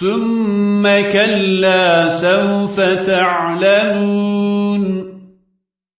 ثم كلا سوف تعلمون.